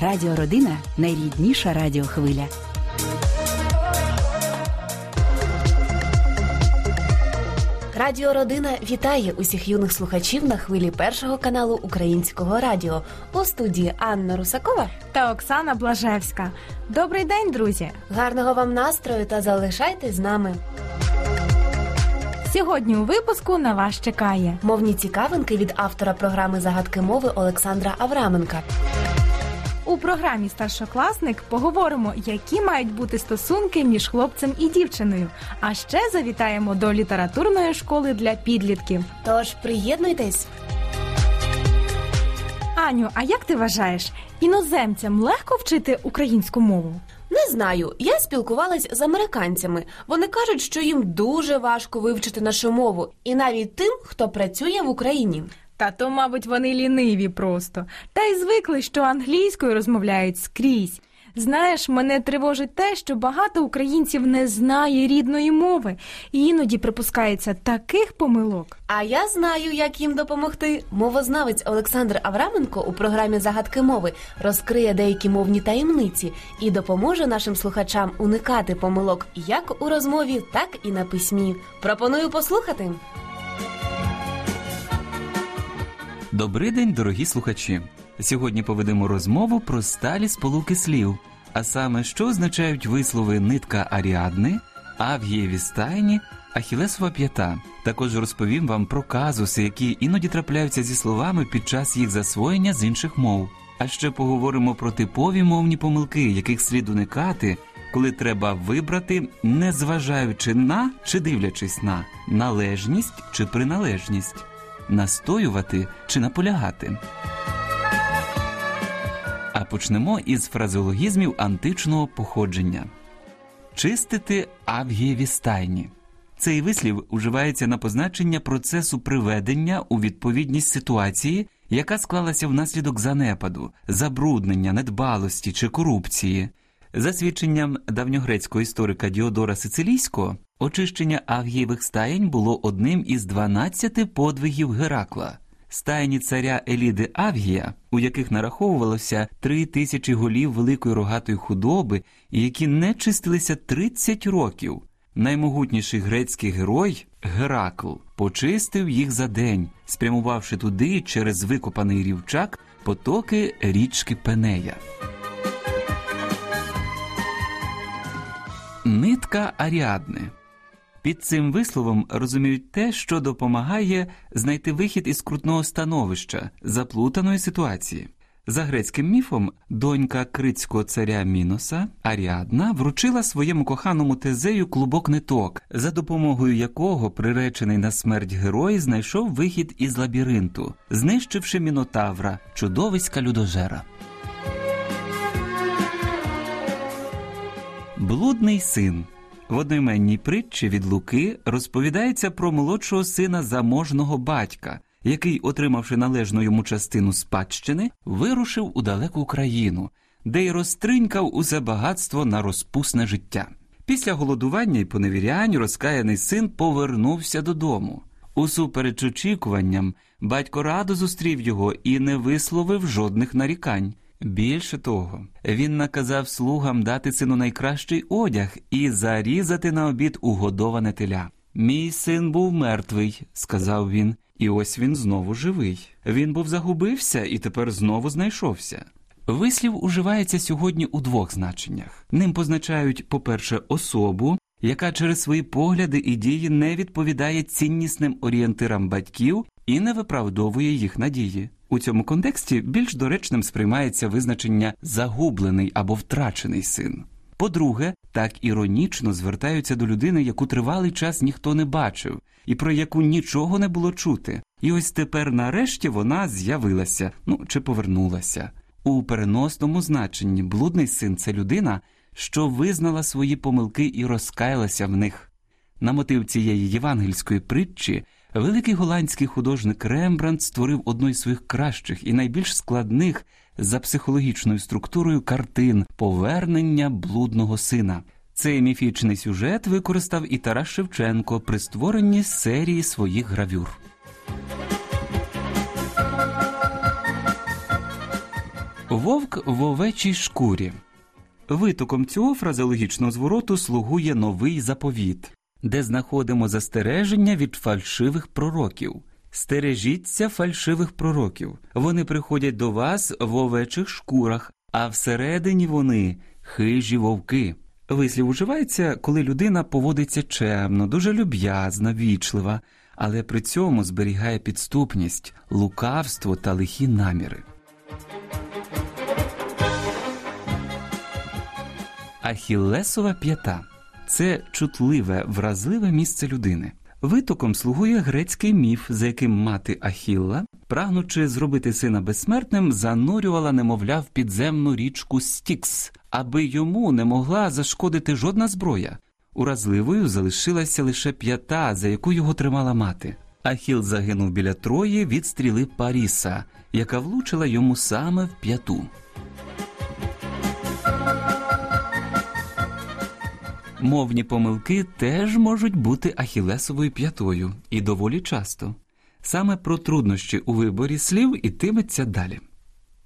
Радіо Родина найрідніша радіохвиля. Радіо Родина вітає усіх юних слухачів на хвилі першого каналу Українського радіо у студії Анна Русакова. та Оксана Блажевська. Добрий день, друзі! Гарного вам настрою та залишайтесь з нами. Сьогодні у випуску на вас чекає Мовні цікавинки від автора програми загадки мови Олександра Авраменка. У програмі Старшокласник. Поговоримо, які мають бути стосунки між хлопцем і дівчиною. А ще завітаємо до літературної школи для підлітків. Тож приєднуйтесь. Аню, а як ти вважаєш, іноземцям легко вчити українську мову? Не знаю, я спілкувалась з американцями. Вони кажуть, що їм дуже важко вивчити нашу мову, і навіть тим, хто працює в Україні. Та то, мабуть, вони ліниві просто. Та й звикли, що англійською розмовляють скрізь. Знаєш, мене тривожить те, що багато українців не знає рідної мови, і іноді припускається таких помилок. А я знаю, як їм допомогти. Мовознавець Олександр Авраменко у програмі Загадки мови розкриє деякі мовні таємниці і допоможе нашим слухачам уникати помилок як у розмові, так і на письмі. Пропоную послухати. Добрий день, дорогі слухачі. Сьогодні поведемо розмову про сталі сполуки слів, а саме, що означають вислови нитка аріадни, авгієві стайні, ахілесова п'ята. Також розповім вам про казуси, які іноді трапляються зі словами під час їх засвоєння з інших мов. А ще поговоримо про типові мовні помилки, яких слід уникати, коли треба вибрати, не зважаючи на чи дивлячись на належність чи приналежність настоювати чи наполягати. А почнемо із фразеологізмів античного походження. Чистити авгієві стайні. Цей вислів уживається на позначення процесу приведення у відповідність ситуації, яка склалася внаслідок занепаду, забруднення, недбалості чи корупції. За свідченням давньогрецького історика Діодора Сицилійського, очищення авгієвих стаєнь було одним із 12 подвигів Геракла. Стайні царя Еліди Авгія, у яких нараховувалося три тисячі голів великої рогатої худоби, які не чистилися 30 років. Наймогутніший грецький герой Геракл почистив їх за день, спрямувавши туди через викопаний рівчак потоки річки Пенея. Нитка Аріадни. Під цим висловом розуміють те, що допомагає знайти вихід із крутного становища, заплутаної ситуації. За грецьким міфом, донька критського царя Міноса Аріадна вручила своєму коханому тезею клубок ниток, за допомогою якого приречений на смерть герой знайшов вихід із лабіринту, знищивши мінотавра, чудовиська людожера. Блудний син. В одноіменній притчі від Луки розповідається про молодшого сина заможного батька, який, отримавши належну йому частину спадщини, вирушив у далеку країну, де й розтринькав усе багатство на розпусне життя. Після голодування і поневірянь розкаяний син повернувся додому. Усупереч очікуванням, батько радо зустрів його і не висловив жодних нарікань. Більше того, він наказав слугам дати сину найкращий одяг і зарізати на обід угодоване теля. Мій син був мертвий, сказав він, і ось він знову живий. Він був загубився і тепер знову знайшовся. Вислів уживається сьогодні у двох значеннях. Ним позначають, по-перше, особу, яка через свої погляди і дії не відповідає ціннісним орієнтирам батьків і не виправдовує їх надії. У цьому контексті більш доречним сприймається визначення загублений або втрачений син. По-друге, так іронічно звертаються до людини, яку тривалий час ніхто не бачив, і про яку нічого не було чути. І ось тепер нарешті вона з'явилася, ну чи повернулася. У переносному значенні блудний син це людина, що визнала свої помилки і розкаялася в них. На мотив цієї євангельської притчі великий голландський художник Рембрандт створив одну із своїх кращих і найбільш складних за психологічною структурою картин повернення блудного сина. Цей міфічний сюжет використав і Тарас Шевченко при створенні серії своїх гравюр. Вовк в овечій шкурі. Витоком цього фразеологічного звороту слугує новий заповіт, де знаходимо застереження від фальшивих пророків. Стережіться фальшивих пророків. Вони приходять до вас в овечих шкурах, а всередині вони хижі вовки. Вислів уживається, коли людина поводиться чемно, дуже люб'язна, вічлива, але при цьому зберігає підступність, лукавство та лихі наміри. Ахіллесова п'ята це чутливе, вразливе місце людини. Витоком слугує грецький міф, за яким мати Ахілла, прагнучи зробити сина безсмертним, занурювала немовля в підземну річку Стікс, аби йому не могла зашкодити жодна зброя. Уразливою залишилася лише п'ята, за яку його тримала мати. Ахіл загинув біля Трої від стріли Паріса, яка влучила йому саме в п'яту. Мовні помилки теж можуть бути ахілесовою п'ятою і доволі часто. Саме про труднощі у виборі слів ітиметься далі.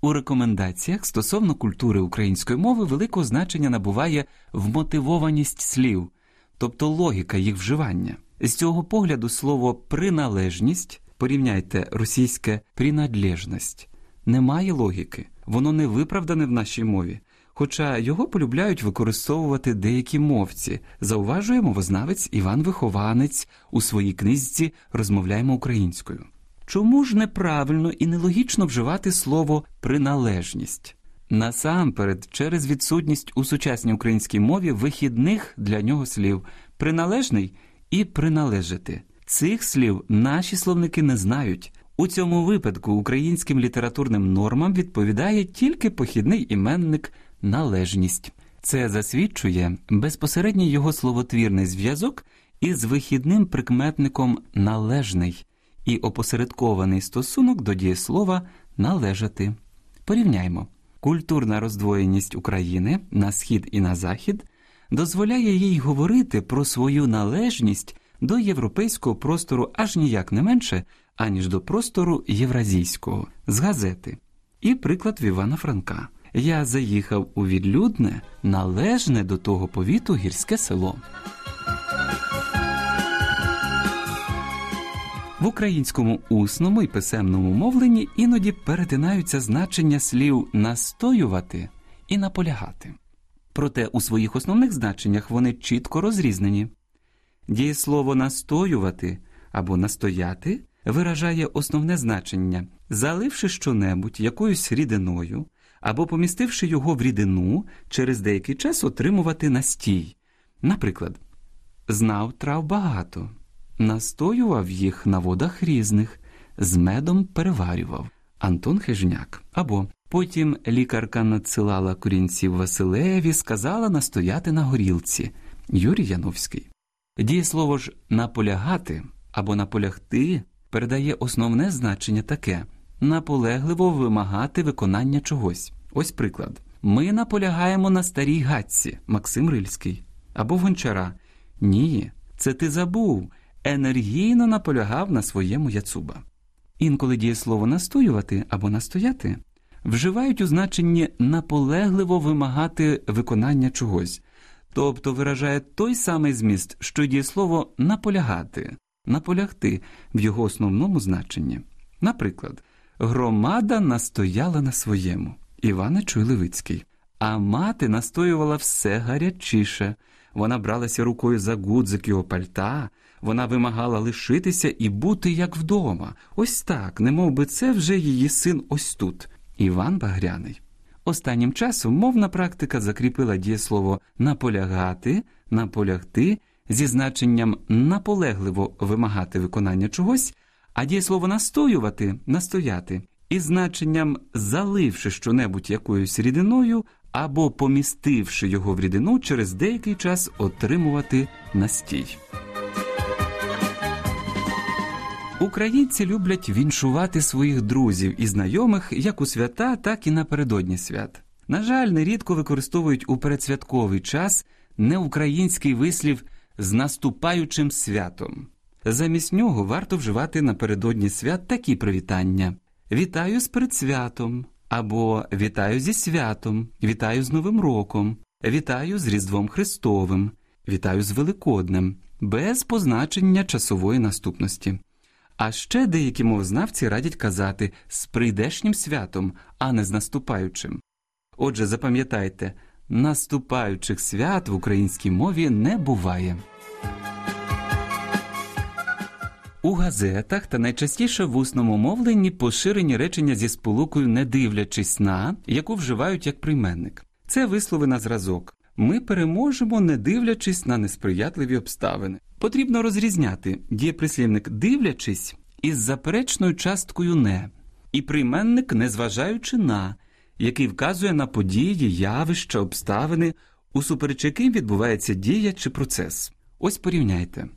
У рекомендаціях стосовно культури української мови великого значення набуває вмотивованість слів, тобто логіка їх вживання. З цього погляду слово приналежність порівняйте російське принадлежність немає логіки, воно не виправдане в нашій мові хоча його полюбляють використовувати деякі мовці, зауважує мовознавець Іван Вихованець у своїй книжці Розмовляємо українською. Чому ж неправильно і нелогічно вживати слово приналежність? Насамперед, через відсутність у сучасній українській мові вихідних для нього слів приналежний і приналежати. Цих слів наші словники не знають. У цьому випадку українським літературним нормам відповідає тільки похідний іменник належність. Це засвідчує безпосередній його словотвірний зв'язок із вихідним прикметником належний і опосередкований стосунок до дієслова належати. Порівняймо, культурна роздвоєність України на схід і на захід дозволяє їй говорити про свою належність до європейського простору аж ніяк не менше, аніж до простору євразійського з газети. І приклад в Івана Франка я заїхав у відлюдне, належне до того повіту гірське село. В українському усному і писемному мовленні іноді перетинаються значення слів настоювати і наполягати. Проте у своїх основних значеннях вони чітко розрізнені. Дієслово настоювати або настояти виражає основне значення, заливши щонебудь якоюсь рідиною або помістивши його в рідину, через деякий час отримувати настій. Наприклад, знав трав багато, настоював їх на водах різних, з медом переварював Антон Хижняк. Або потім лікарка надсилала корінців Василеві, сказала настояти на горілці Юрій Яновський. Дієслово ж наполягати або наполягти передає основне значення таке наполегливо вимагати виконання чогось. Ось приклад. Ми наполягаємо на старій гатці Максим Рильський або гончара. Ні, це ти забув. Енергійно наполягав на своєму яцуба. Інколи дієслово настоювати або настояти вживають у значенні наполегливо вимагати виконання чогось, тобто виражає той самий зміст, що дієслово наполягати, наполягти в його основному значенні. Наприклад, громада настояла на своєму Івана Чуйлевицький. А мати настоювала все гарячіше. Вона бралася рукою за гудзик його пальта, вона вимагала лишитися і бути як вдома. Ось так, немов би це вже її син ось тут, Іван Багряний. Останнім часом мовна практика закріпила дієслово наполягати, наполягти зі значенням наполегливо вимагати виконання чогось, а дієслово настоювати настояти із значенням заливши щонебудь якоюсь рідиною або помістивши його в рідину через деякий час отримувати настій. Українці люблять віншувати своїх друзів і знайомих як у свята, так і напередодні свят. На жаль, нерідко використовують у передсвятковий час неукраїнський вислів з наступаючим святом. Замість нього варто вживати напередодні свят такі привітання. Вітаю з предсвятом або Вітаю зі святом, вітаю з Новим роком, вітаю з Різдвом Христовим, вітаю з Великоднем, без позначення часової наступності. А ще деякі мовознавці радять казати з прийдешнім святом, а не з наступаючим. Отже, запам'ятайте, наступаючих свят в українській мові не буває. У газетах та найчастіше в усному мовленні поширені речення зі сполукою не дивлячись на, яку вживають як прийменник. Це вислови на зразок. Ми переможемо, не дивлячись на несприятливі обставини. Потрібно розрізняти дієприслівник дивлячись із заперечною часткою не, і прийменник, незважаючи на, який вказує на події, явища, обставини, усупереч яким відбувається дія чи процес. Ось порівняйте.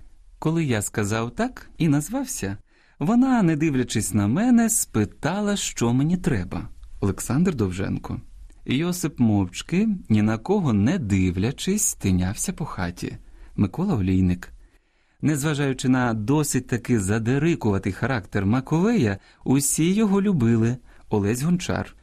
Коли я сказав так і назвався, вона, не дивлячись на мене, спитала, що мені треба. Олександр Довженко. Йосип мовчки, ні на кого не дивлячись, тинявся по хаті. Микола Олійник. Незважаючи на досить таки задерикуватий характер Маковея, усі його любили Олесь Гончар.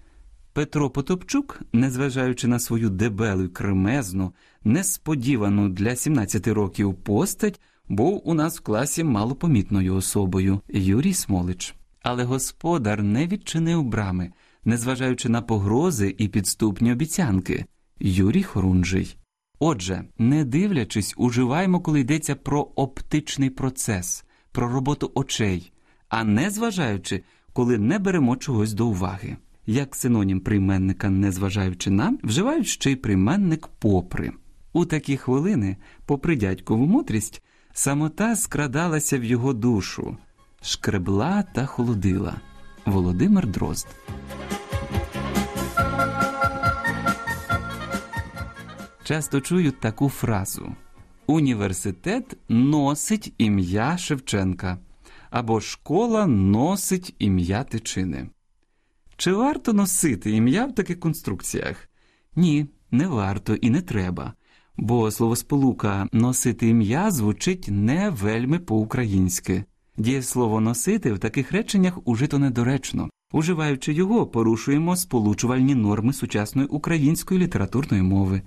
Петро Потопчук, незважаючи на свою дебелу й кремезну, несподівану для 17 років постать, був у нас в класі малопомітною особою Юрій Смолич. Але господар не відчинив брами, незважаючи на погрози і підступні обіцянки Юрій Хорунжий. Отже, не дивлячись, уживаємо, коли йдеться про оптичний процес, про роботу очей, а не зважаючи, коли не беремо чогось до уваги. Як синонім прийменника, незважаючи на, вживають ще й прийменник попри. У такі хвилини, попри дядькову мудрість, самота скрадалася в його душу, шкребла та холодила. Володимир Дрозд. Часто чую таку фразу: Університет носить ім'я Шевченка або школа носить ім'я Тичини. Чи варто носити ім'я в таких конструкціях? Ні, не варто і не треба, бо словосполука носити ім'я звучить не вельми по-українськи. Дієслово носити в таких реченнях ужито недоречно. Уживаючи його, порушуємо сполучувальні норми сучасної української літературної мови.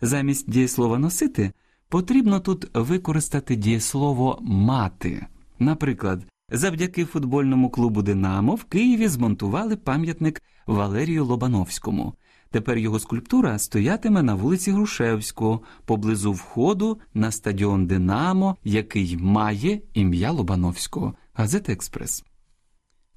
Замість дієслова носити потрібно тут використати дієслово мати. Наприклад, завдяки футбольному клубу Динамо в Києві змонтували пам'ятник Валерію Лобановському. Тепер його скульптура стоятиме на вулиці Грушевського поблизу входу на стадіон Динамо, який має ім'я Лобановського. Газета Експрес.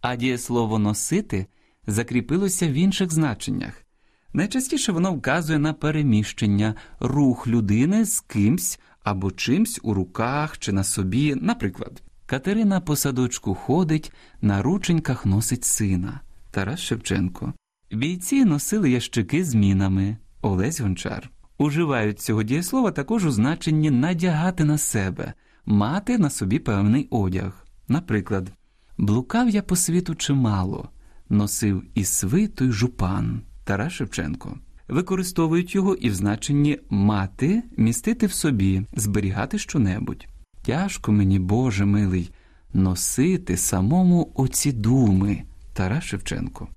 А дієслово носити закріпилося в інших значеннях. Найчастіше воно вказує на переміщення, рух людини з кимсь або чимсь у руках чи на собі. Наприклад, Катерина по садочку ходить, на рученьках носить сина Тарас Шевченко. Бійці носили ящики з мінами Олесь Гончар. Уживають цього дієслова також у значенні надягати на себе, мати на собі певний одяг. Наприклад, блукав я по світу чимало, носив і свиту, й жупан. Тарас Шевченко. Використовують його і в значенні мати, містити в собі, зберігати щонебудь. Тяжко мені, Боже милий, носити самому оці думи. Тарас Шевченко.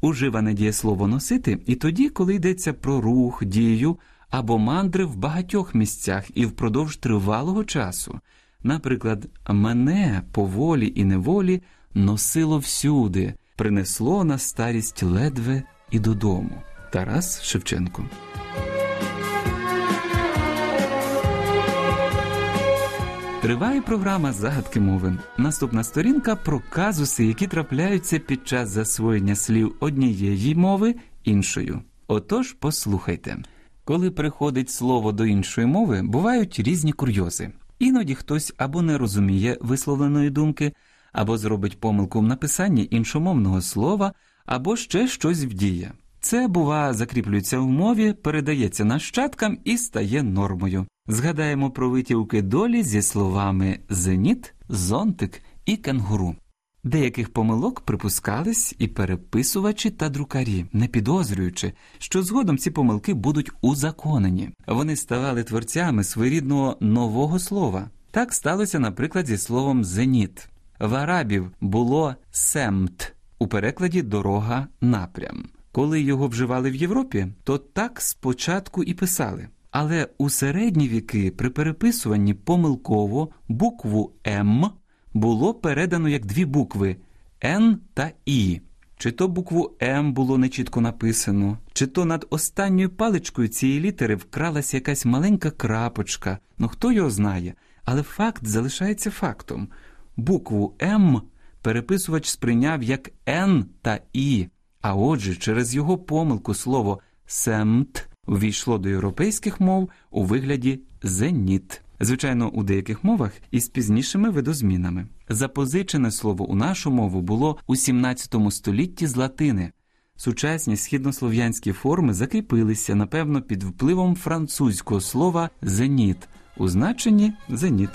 Уживане дієслово носити і тоді, коли йдеться про рух, дію або мандри в багатьох місцях і впродовж тривалого часу. Наприклад, мене поволі і неволі носило всюди, принесло на старість ледве і додому. Тарас Шевченко. Триває програма загадки мови. Наступна сторінка про казуси, які трапляються під час засвоєння слів однієї мови іншою. Отож, послухайте. Коли приходить слово до іншої мови, бувають різні курйози. Іноді хтось або не розуміє висловленої думки, або зробить помилку в написанні іншомовного слова, або ще щось вдіє. Це, бува, закріплюється в мові, передається нащадкам і стає нормою. Згадаємо про витівки долі зі словами зеніт, зонтик і кенгуру. Деяких помилок припускались і переписувачі та друкарі, не підозрюючи, що згодом ці помилки будуть узаконені. Вони ставали творцями своєрідного нового слова. Так сталося, наприклад, зі словом зеніт. В арабів було семт у перекладі дорога напрям. Коли його вживали в Європі, то так спочатку і писали. Але у середні віки при переписуванні помилково букву М було передано як дві букви Н та І. Чи то букву М було нечітко написано, чи то над останньою паличкою цієї літери вкралася якась маленька крапочка. Ну хто його знає, але факт залишається фактом. Букву М переписувач сприйняв як Н та І, а отже, через його помилку слово семт увійшло до європейських мов у вигляді зеніт. Звичайно, у деяких мовах із пізнішими видозмінами. Запозичене слово у нашу мову було у 17 столітті з латини. Сучасні східнослов'янські форми закріпилися, напевно, під впливом французького слова зеніт у значенні зеніт.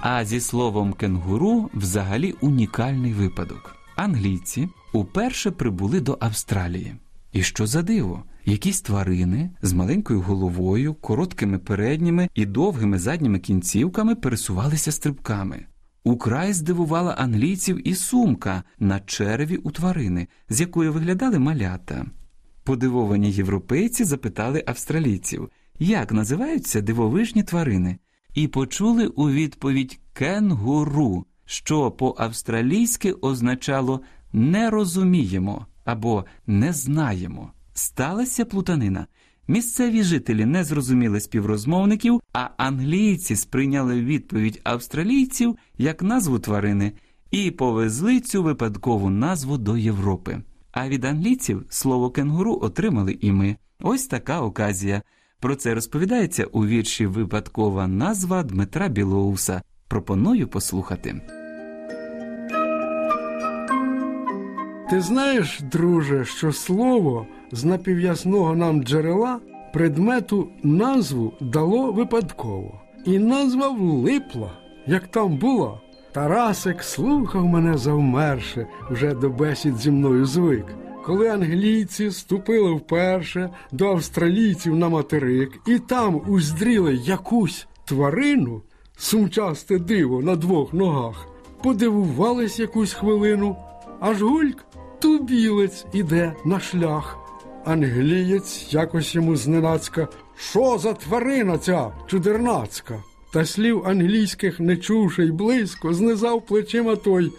А зі словом кенгуру взагалі унікальний випадок. Англійці уперше прибули до Австралії. І що за диво? Якісь тварини з маленькою головою, короткими передніми і довгими задніми кінцівками пересувалися стрибками. Украй здивувала англійців і сумка на череві у тварини, з якої виглядали малята. Подивовані європейці запитали австралійців, як називаються дивовижні тварини, і почули у відповідь кенгуру, що по-австралійськи означало не розуміємо або не знаємо. Сталася плутанина. Місцеві жителі не зрозуміли співрозмовників, а англійці сприйняли відповідь австралійців як назву тварини і повезли цю випадкову назву до Європи. А від англійців слово кенгуру отримали і ми. Ось така оказія. Про це розповідається у вірші Випадкова назва Дмитра Білоуса. Пропоную послухати. Ти знаєш, друже, що слово з напів'ясного нам джерела предмету назву дало випадково, і назва влипла, як там була. Тарасик слухав мене завмерше, вже до бесід зі мною звик. Коли англійці ступили вперше до австралійців на материк і там уздріли якусь тварину, сумчасте диво на двох ногах, подивувались якусь хвилину, аж гульк тубілець іде на шлях. Англієць якось йому зненацька. Що за тварина ця чудернацька? Та слів англійських не чувши й близько, знизав плечима той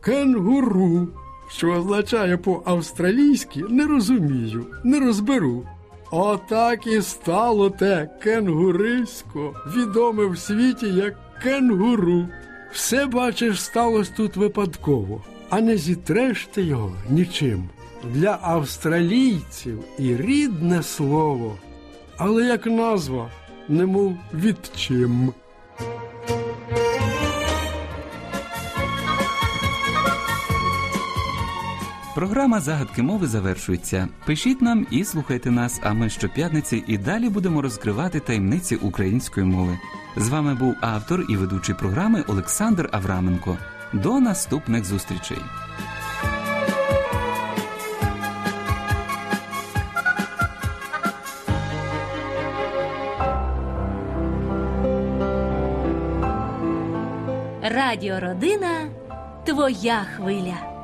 кенгуру, що означає по-австралійськи не розумію, не розберу. Отак і стало те кенгурисько, відоме в світі як кенгуру. Все, бачиш, сталося тут випадково, а не зітреш ти його нічим. Для австралійців і рідне слово, але як назва, немов відчим. Програма загадки мови завершується. Пишіть нам і слухайте нас. А ми щоп'ятниці і далі будемо розкривати таємниці української мови. З вами був автор і ведучий програми Олександр Авраменко. До наступних зустрічей. Радіо Родина твоя хвиля.